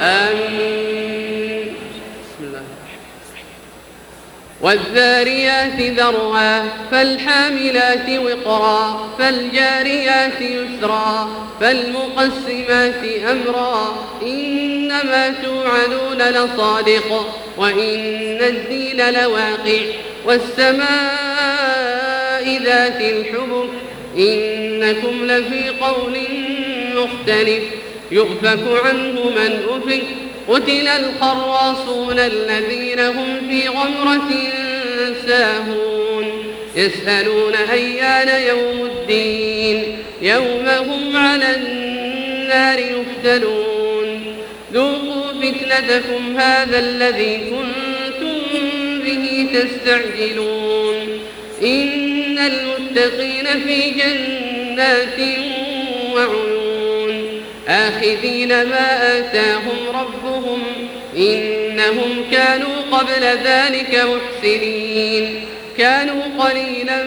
آمين. بسم الله والذاريات ذروا فالحاملات وقرا فالجاريات يسرا فالمقسمات أمرا. إنما توعدون لصادق وإن الدين لواقع والسماء ذات الحبك. إنكم لفي قول مختلف. يؤفك عنه من أفك. قتل الخراصون الذين هم في غمرة ساهون. يسألون أيان يوم الدين. يوم هم على النار يفتنون. ذوقوا فتنتكم هذا الذي كنتم به تستعجلون. إن المتقين في جنات وعيون. آخذين ما آتاهم ربهم إنهم كانوا قبل ذلك محسنين. كانوا قليلا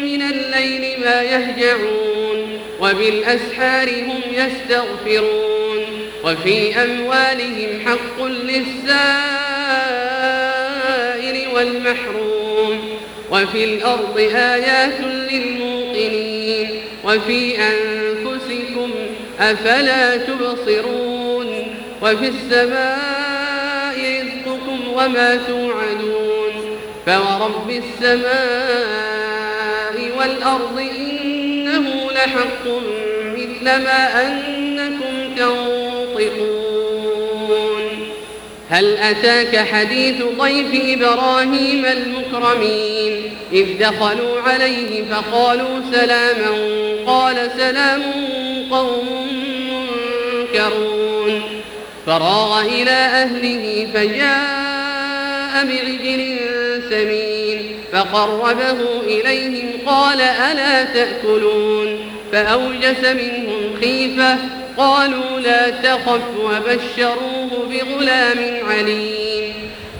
من الليل ما يهجعون وبالأسحار هم يستغفرون وفي أموالهم حق للسائل والمحروم وفي الأرض آيات للموقنين وفي أنفسكم أفلا تبصرون وفي السماء رزقكم وما توعدون فورب السماء والأرض إنه لحق مثل ما أنكم تنطقون هل أتاك حديث ضيف إبراهيم المكرمين إذ دخلوا عليه فقالوا سلاما قال سلام قوم منكرون. فراغ إلى أهله فجاء بعجل سمين فقربه إليهم قال ألا تأكلون؟ فأوجس منهم خيفة قالوا لا تخف وبشروه بغلام عليم.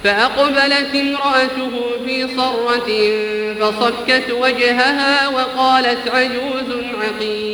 فأقبلت امرأته في صرة فصكت وجهها وقالت عجوز عقيم.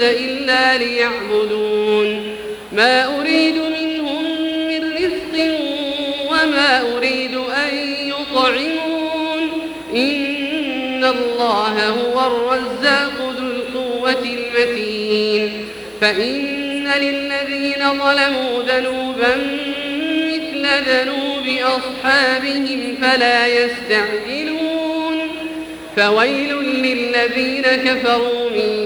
إلا ليعبدون. ما أريد منهم من رزق وما أريد أن يطعمون. إن الله هو الرزاق ذو القوة المتين. فإن للذين ظلموا ذنوبا مثل ذنوب أصحابهم فلا يستعجلون. فويل للذين كفروا من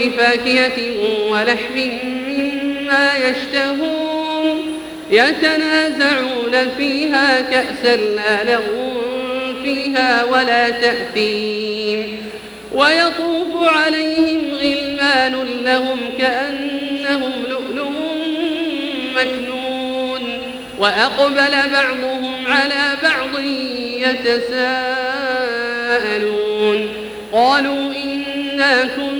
بفاكهة ولحم مما يشتهون يتنازعون فيها كأسا لا لغو فيها ولا تأثيم ويطوف عليهم غلمان لهم كأنهم لؤلؤ مكنون وأقبل بعضهم على بعض يتساءلون قالوا إنا كنا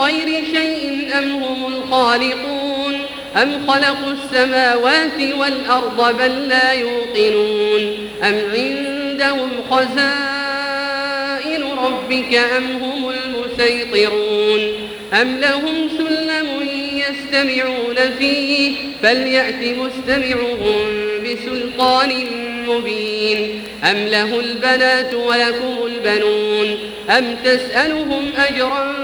غير شيء أم هم الخالقون أم خلقوا السماوات والأرض بل لا يوقنون أم عندهم خزائن ربك أم هم المسيطرون أم لهم سلم يستمعون فيه فليأت مستمعهم بسلطان مبين أم له البنات ولكم البنون أم تسألهم أجرا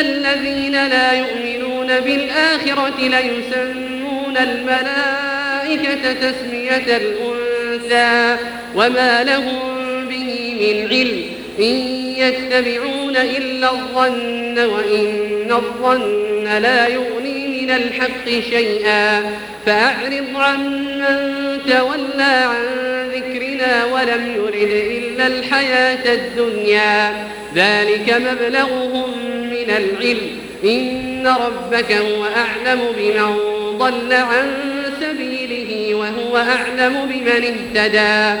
الذين لا يؤمنون بالآخرة ليسمون الملائكة تسمية الأنثى وما لهم به من علم. إن يتبعون إلا الظن وإن الظن لا يغني من الحق شيئا فأعرض عن من تولى عن ذكرنا ولم يرد إلا الحياة الدنيا ذلك مبلغهم من العلم إن ربك هو أعلم بمن ضل عن سبيله وهو أعلم بمن اهتدى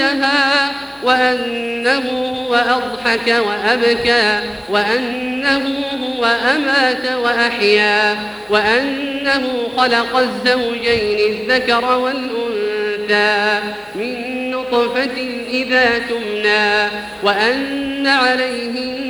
المنتهى وأنه هو أضحك وأبكى وأنه هو أمات وأحيا وأنه خلق الزوجين الذكر والأنثى من نطفة إذا تمنى وأن عليه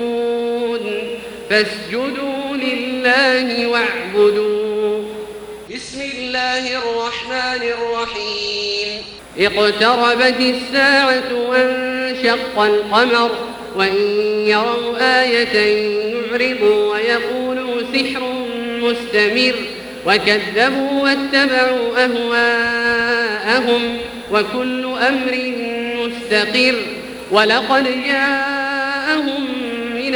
فاسجدوا لله واعبدوا. بسم الله الرحمن الرحيم. اقتربت الساعة وانشق القمر وإن يروا آية يعرضوا ويقولوا سحر مستمر. وكذبوا واتبعوا أهواءهم وكل أمر مستقر. ولقد جاءهم من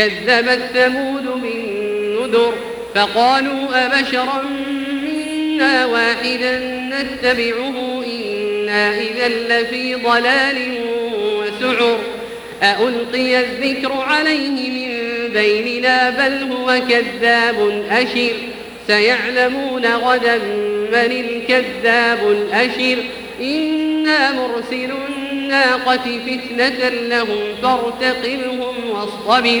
كذبت ثمود بالنذر فقالوا أبشرا منا واحدا نتبعه إنا إذا لفي ضلال وسعر أألقي الذكر عليه من بيننا بل هو كذاب أشر سيعلمون غدا من الكذاب الأشر إنا مرسل الناقة فتنة لهم فارتقبهم واصطبر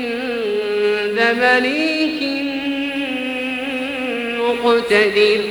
مليك مقتدر